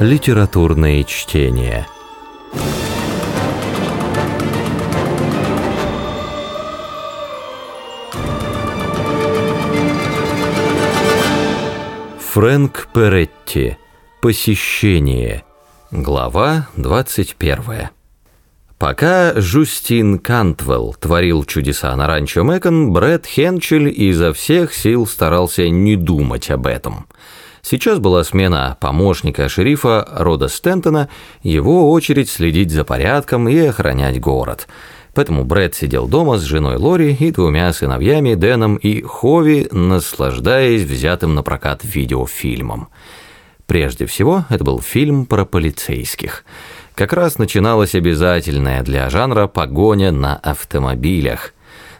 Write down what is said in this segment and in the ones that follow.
Литературные чтения. Фрэнк Перетти. Посещение. Глава 21. Пока Жустин Кантвелл творил чудеса на ранчо Мэкон, Брэд Хенчель изо всех сил старался не думать об этом. Сейчас была смена помощника шерифа Рода Стентона, его очередь следить за порядком и охранять город. Поэтому Брэд сидел дома с женой Лори и двумя сыновьями Дэном и Хови, наслаждаясь взятым на прокат видеофильмом. Прежде всего, это был фильм про полицейских – как раз начиналась обязательная для жанра погоня на автомобилях.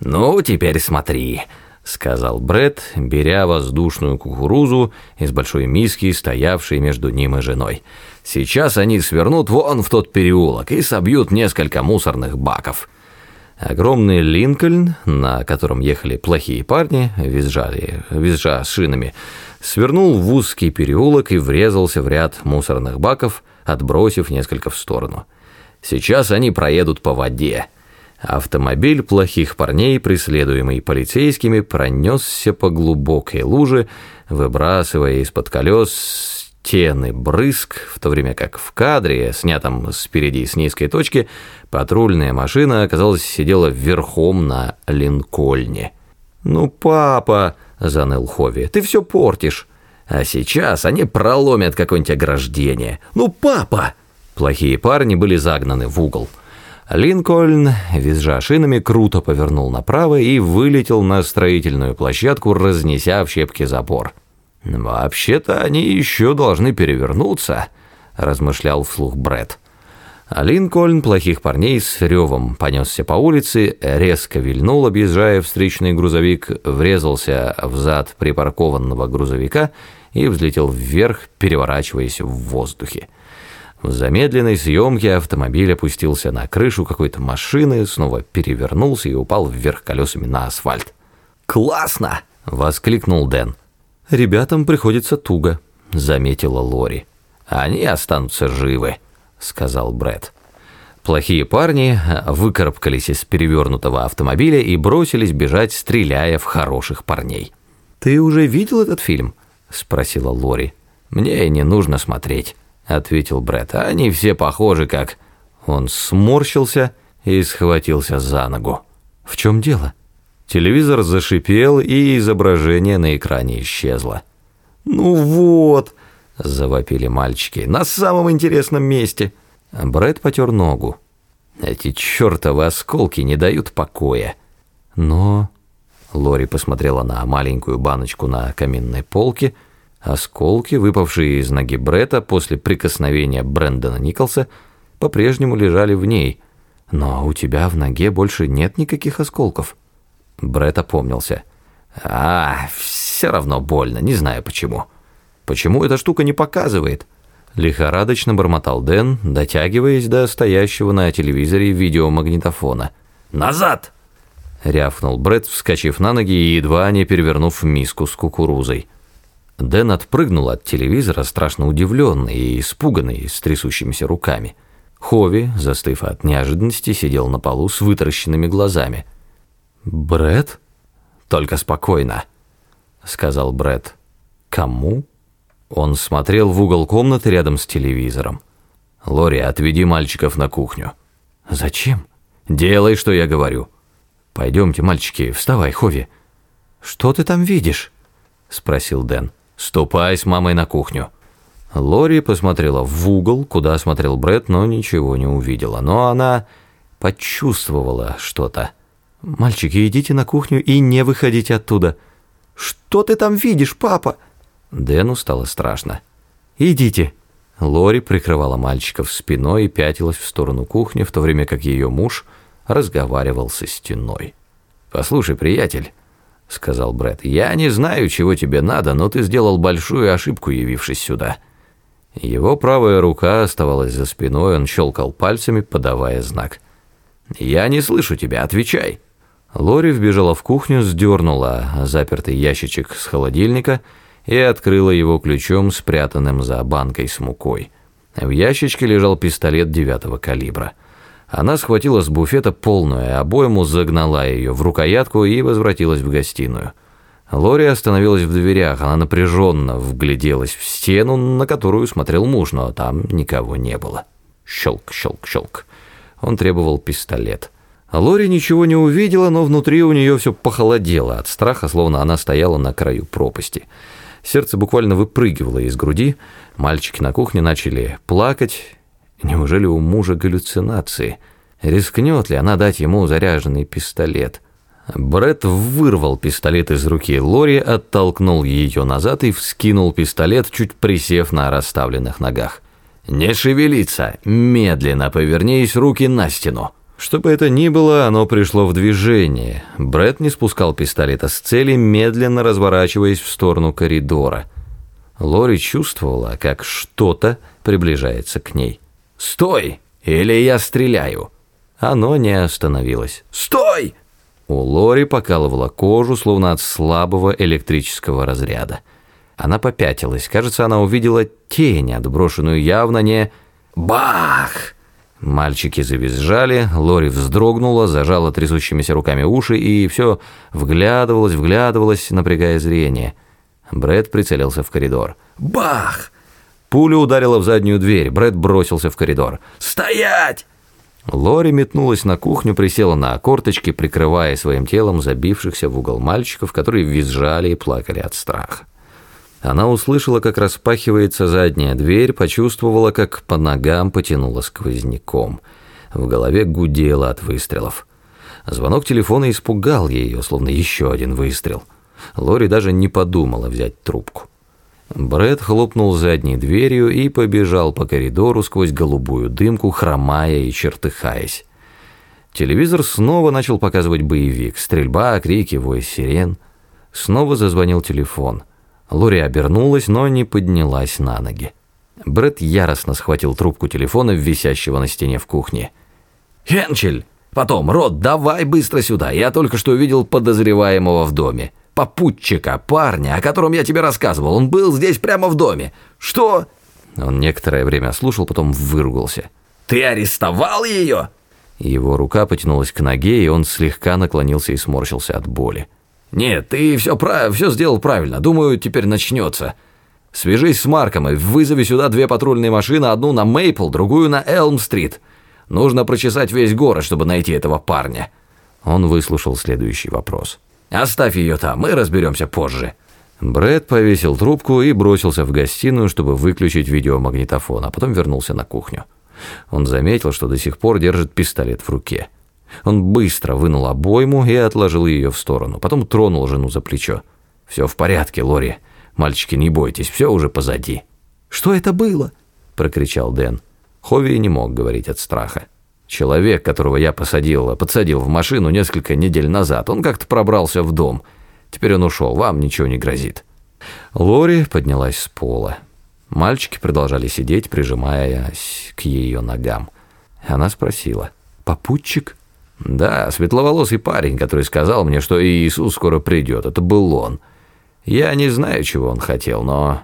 «Ну, теперь смотри», — сказал Бред, беря воздушную кукурузу из большой миски, стоявшей между ним и женой. «Сейчас они свернут вон в тот переулок и собьют несколько мусорных баков». Огромный Линкольн, на котором ехали плохие парни, визжали, визжа шинами, свернул в узкий переулок и врезался в ряд мусорных баков, отбросив несколько в сторону. Сейчас они проедут по воде. Автомобиль плохих парней, преследуемый полицейскими, пронесся по глубокой луже, выбрасывая из-под колес стены брызг, в то время как в кадре, снятом спереди с низкой точки, патрульная машина, оказалось, сидела верхом на Линкольне. «Ну, папа!» – заныл Хови. «Ты все портишь!» А сейчас они проломят какое-нибудь ограждение. Ну, папа! Плохие парни были загнаны в угол. Линкольн, визжа шинами, круто повернул направо и вылетел на строительную площадку, разнеся в щепки забор. «Вообще-то они еще должны перевернуться», – размышлял вслух Бред. А Линкольн плохих парней с ревом понесся по улице, резко вильнул, объезжая встречный грузовик, врезался в зад припаркованного грузовика и взлетел вверх, переворачиваясь в воздухе. В замедленной съемке автомобиль опустился на крышу какой-то машины, снова перевернулся и упал вверх колесами на асфальт. «Классно!» – воскликнул Дэн. «Ребятам приходится туго», – заметила Лори. «Они останутся живы», – сказал Брэд. Плохие парни выкарабкались из перевернутого автомобиля и бросились бежать, стреляя в хороших парней. «Ты уже видел этот фильм?» – спросила Лори. «Мне и не нужно смотреть», – ответил Брэд. «Они все похожи, как...» Он сморщился и схватился за ногу. «В чем дело?» Телевизор зашипел, и изображение на экране исчезло. «Ну вот!» завопили мальчики. «На самом интересном месте!» Брэд потер ногу. «Эти чертовы осколки не дают покоя». «Но...» Лори посмотрела на маленькую баночку на каминной полке. Осколки, выпавшие из ноги Бретта после прикосновения Брэндона Николса, по-прежнему лежали в ней. «Но у тебя в ноге больше нет никаких осколков». Бретт опомнился. «А, все равно больно, не знаю почему». Почему эта штука не показывает?» Лихорадочно бормотал Дэн, дотягиваясь до стоящего на телевизоре видеомагнитофона. «Назад!» — рявкнул Брэд, вскочив на ноги и едва не перевернув миску с кукурузой. Дэн отпрыгнул от телевизора, страшно удивленный и испуганный, с трясущимися руками. Хови, застыв от неожиданности, сидел на полу с вытаращенными глазами. «Брэд?» «Только спокойно», — сказал Брэд. «Кому?» Он смотрел в угол комнаты рядом с телевизором. «Лори, отведи мальчиков на кухню». «Зачем?» «Делай, что я говорю». «Пойдемте, мальчики, вставай, Хови». «Что ты там видишь?» Спросил Дэн. «Ступай с мамой на кухню». Лори посмотрела в угол, куда смотрел Брэд, но ничего не увидела. Но она почувствовала что-то. «Мальчики, идите на кухню и не выходите оттуда». «Что ты там видишь, папа?» Дэну стало страшно. «Идите!» Лори прикрывала мальчиков спиной и пятилась в сторону кухни, в то время как ее муж разговаривал со стеной. «Послушай, приятель», — сказал Брэд, — «я не знаю, чего тебе надо, но ты сделал большую ошибку, явившись сюда». Его правая рука оставалась за спиной, он щелкал пальцами, подавая знак. «Я не слышу тебя, отвечай». Лори вбежала в кухню, сдернула запертый ящичек с холодильника и открыла его ключом, спрятанным за банкой с мукой. В ящичке лежал пистолет девятого калибра. Она схватила с буфета полную обойму, загнала ее в рукоятку и возвратилась в гостиную. Лори остановилась в дверях, она напряженно вгляделась в стену, на которую смотрел муж, но там никого не было. Щелк, щелк, щелк. Он требовал пистолет. Лори ничего не увидела, но внутри у нее все похолодело от страха, словно она стояла на краю пропасти. Сердце буквально выпрыгивало из груди, мальчики на кухне начали плакать. Неужели у мужа галлюцинации? Рискнет ли она дать ему заряженный пистолет? Бред вырвал пистолет из руки Лори, оттолкнул ее назад и вскинул пистолет, чуть присев на расставленных ногах. «Не шевелиться! Медленно повернись руки на стену!» Что бы это ни было, оно пришло в движение. Бред не спускал пистолета с цели, медленно разворачиваясь в сторону коридора. Лори чувствовала, как что-то приближается к ней. «Стой! Или я стреляю!» Оно не остановилось. «Стой!» У Лори покалывала кожу, словно от слабого электрического разряда. Она попятилась. Кажется, она увидела тень, отброшенную явно не... «Бах!» Мальчики завизжали, Лори вздрогнула, зажала трясущимися руками уши и все вглядывалась, вглядывалась, напрягая зрение. Брэд прицелился в коридор. «Бах!» Пуля ударила в заднюю дверь. Брэд бросился в коридор. «Стоять!» Лори метнулась на кухню, присела на корточки, прикрывая своим телом забившихся в угол мальчиков, которые визжали и плакали от страха. Она услышала, как распахивается задняя дверь, почувствовала, как по ногам потянуло сквозняком. В голове гудело от выстрелов. Звонок телефона испугал ее, словно еще один выстрел. Лори даже не подумала взять трубку. Брэд хлопнул задней дверью и побежал по коридору сквозь голубую дымку, хромая и чертыхаясь. Телевизор снова начал показывать боевик. Стрельба, крики, вой сирен. Снова зазвонил телефон. Лори обернулась, но не поднялась на ноги. Брэд яростно схватил трубку телефона, висящего на стене в кухне. «Хенчель! Потом, Рот, давай быстро сюда. Я только что увидел подозреваемого в доме. Попутчика, парня, о котором я тебе рассказывал. Он был здесь прямо в доме. Что?» Он некоторое время слушал, потом выругался. «Ты арестовал ее?» Его рука потянулась к ноге, и он слегка наклонился и сморщился от боли. «Нет, ты все, прав... все сделал правильно. Думаю, теперь начнется. Свяжись с Марком и вызови сюда две патрульные машины, одну на Мейпл, другую на Элм-стрит. Нужно прочесать весь город, чтобы найти этого парня». Он выслушал следующий вопрос. «Оставь ее там, мы разберемся позже». Брэд повесил трубку и бросился в гостиную, чтобы выключить видеомагнитофон, а потом вернулся на кухню. Он заметил, что до сих пор держит пистолет в руке. Он быстро вынул обойму и отложил ее в сторону. Потом тронул жену за плечо. «Все в порядке, Лори. Мальчики, не бойтесь, все уже позади». «Что это было?» – прокричал Дэн. Хови не мог говорить от страха. «Человек, которого я посадил, подсадил в машину несколько недель назад, он как-то пробрался в дом. Теперь он ушел, вам ничего не грозит». Лори поднялась с пола. Мальчики продолжали сидеть, прижимаясь к ее ногам. Она спросила, «Попутчик?» Да, светловолосый парень, который сказал мне, что Иисус скоро придет, это был он. Я не знаю, чего он хотел, но...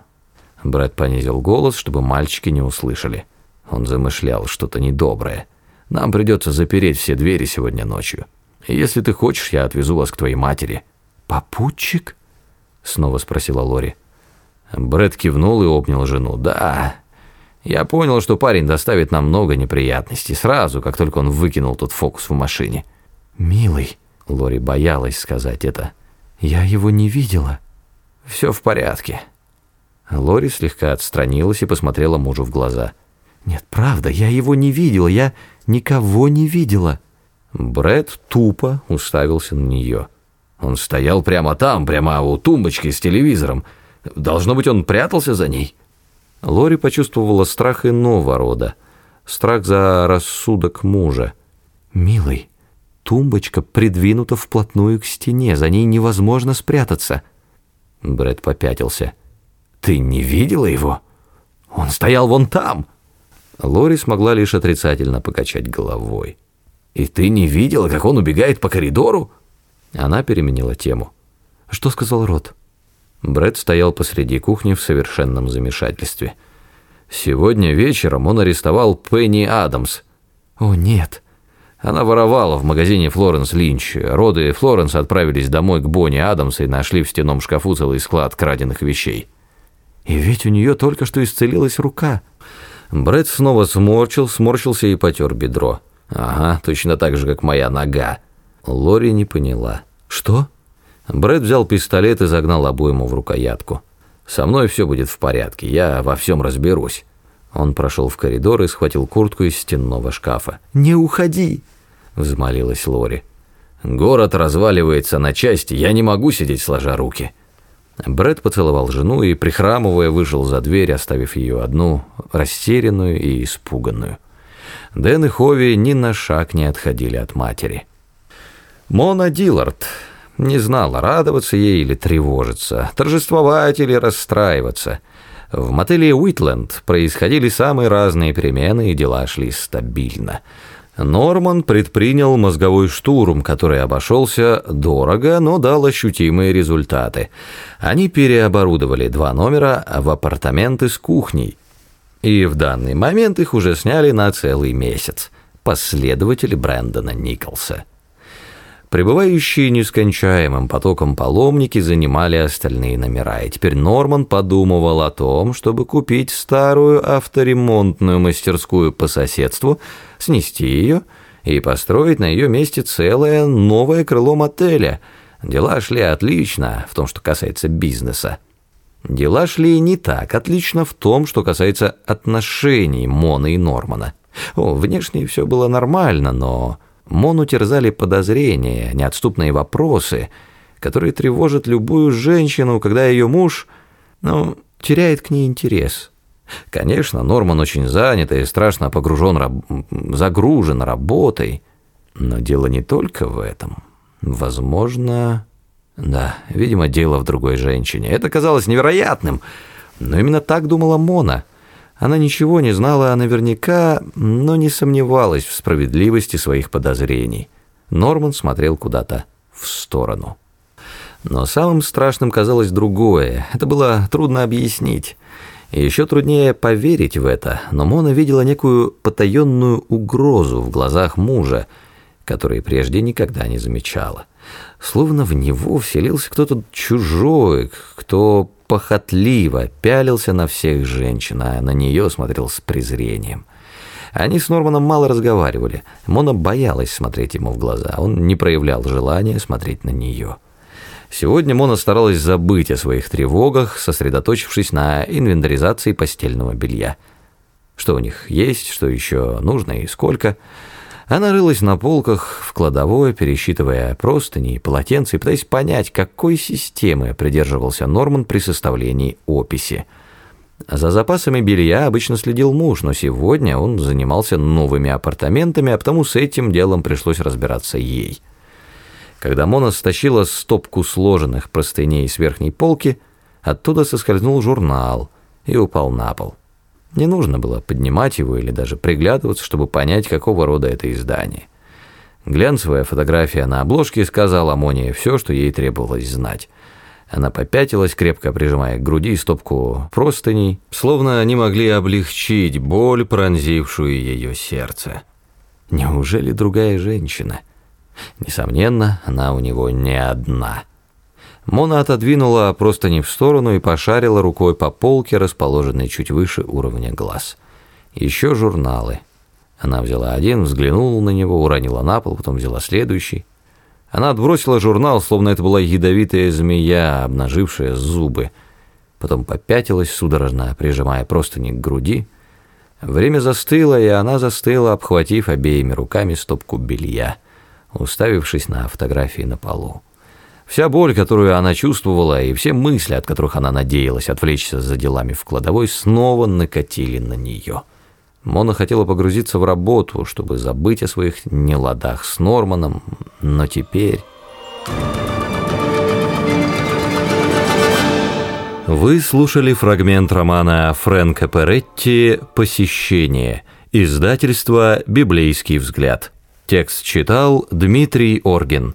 Брэд понизил голос, чтобы мальчики не услышали. Он замышлял что-то недоброе. Нам придется запереть все двери сегодня ночью. Если ты хочешь, я отвезу вас к твоей матери. Попутчик? Снова спросила Лори. Брэд кивнул и обнял жену. Да, я понял, что парень доставит нам много неприятностей сразу, как только он выкинул тот фокус в машине. «Милый», — Лори боялась сказать это, — «я его не видела». «Все в порядке». Лори слегка отстранилась и посмотрела мужу в глаза. «Нет, правда, я его не видела, я никого не видела». Брэд тупо уставился на нее. Он стоял прямо там, прямо у тумбочки с телевизором. Должно быть, он прятался за ней. Лори почувствовала страх иного рода. Страх за рассудок мужа. «Милый, тумбочка придвинута вплотную к стене, за ней невозможно спрятаться». Брэд попятился. «Ты не видела его? Он стоял вон там!» Лори смогла лишь отрицательно покачать головой. «И ты не видела, как он убегает по коридору?» Она переменила тему. «Что сказал Рот?» Брэд стоял посреди кухни в совершенном замешательстве. Сегодня вечером он арестовал Пенни Адамс. О, нет. Она воровала в магазине Флоренс Линч. Роды Флоренс отправились домой к Бонни Адамс и нашли в стенном шкафу целый склад краденных вещей. И ведь у нее только что исцелилась рука. Брэд снова сморчил, сморщился и потер бедро. Ага, точно так же, как моя нога. Лори не поняла. Что? Брэд взял пистолет и загнал обойму в рукоятку. «Со мной все будет в порядке, я во всем разберусь». Он прошел в коридор и схватил куртку из стенного шкафа. «Не уходи!» – взмолилась Лори. «Город разваливается на части, я не могу сидеть сложа руки». Брэд поцеловал жену и, прихрамывая, вышел за дверь, оставив ее одну, растерянную и испуганную. Дэн и Хови ни на шаг не отходили от матери. Мона Диллард не знала, радоваться ей или тревожиться, торжествовать или расстраиваться. В мотеле Уитленд происходили самые разные перемены, и дела шли стабильно. Норман предпринял мозговой штурм, который обошелся дорого, но дал ощутимые результаты. Они переоборудовали два номера в апартаменты с кухней. И в данный момент их уже сняли на целый месяц. Последователи Брэндона Николса. Прибывающие нескончаемым потоком паломники занимали остальные номера, и теперь Норман подумывал о том, чтобы купить старую авторемонтную мастерскую по соседству, снести ее и построить на ее месте целое новое крыло мотеля. Дела шли отлично в том, что касается бизнеса. Дела шли не так отлично в том, что касается отношений Мона и Нормана. О, внешне все было нормально, но Мону терзали подозрения, неотступные вопросы, которые тревожат любую женщину, когда ее муж, ну, теряет к ней интерес. Конечно, Норман очень занят и страшно погружен, раб... загружен работой, но дело не только в этом. Возможно... Да, видимо, дело в другой женщине. Это казалось невероятным, но именно так думала Мона – она ничего не знала наверняка, но не сомневалась в справедливости своих подозрений. Норман смотрел куда-то в сторону. Но самым страшным казалось другое. Это было трудно объяснить. И еще труднее поверить в это, но Мона видела некую потаенную угрозу в глазах мужа, который прежде никогда не замечала. Словно в него вселился кто-то чужой, кто похотливо пялился на всех женщин, а на нее смотрел с презрением. Они с Норманом мало разговаривали. Мона боялась смотреть ему в глаза. Он не проявлял желания смотреть на нее. Сегодня Мона старалась забыть о своих тревогах, сосредоточившись на инвентаризации постельного белья. Что у них есть, что еще нужно и сколько – она рылась на полках в кладовой, пересчитывая простыни и полотенца и пытаясь понять, какой системы придерживался Норман при составлении описи. За запасами белья обычно следил муж, но сегодня он занимался новыми апартаментами, а потому с этим делом пришлось разбираться ей. Когда Мона стащила стопку сложенных простыней с верхней полки, оттуда соскользнул журнал и упал на пол. Не нужно было поднимать его или даже приглядываться, чтобы понять, какого рода это издание. Глянцевая фотография на обложке сказала Моне все, что ей требовалось знать. Она попятилась, крепко прижимая к груди стопку простыней, словно они могли облегчить боль, пронзившую ее сердце. Неужели другая женщина? Несомненно, она у него не одна. Мона отодвинула простыни в сторону и пошарила рукой по полке, расположенной чуть выше уровня глаз. Еще журналы. Она взяла один, взглянула на него, уронила на пол, потом взяла следующий. Она отбросила журнал, словно это была ядовитая змея, обнажившая зубы. Потом попятилась судорожно, прижимая простыни к груди. Время застыло, и она застыла, обхватив обеими руками стопку белья, уставившись на фотографии на полу. Вся боль, которую она чувствовала, и все мысли, от которых она надеялась отвлечься за делами в кладовой, снова накатили на нее. Мона хотела погрузиться в работу, чтобы забыть о своих неладах с Норманом, но теперь... Вы слушали фрагмент романа Фрэнка Перетти «Посещение», издательство «Библейский взгляд». Текст читал Дмитрий Оргин.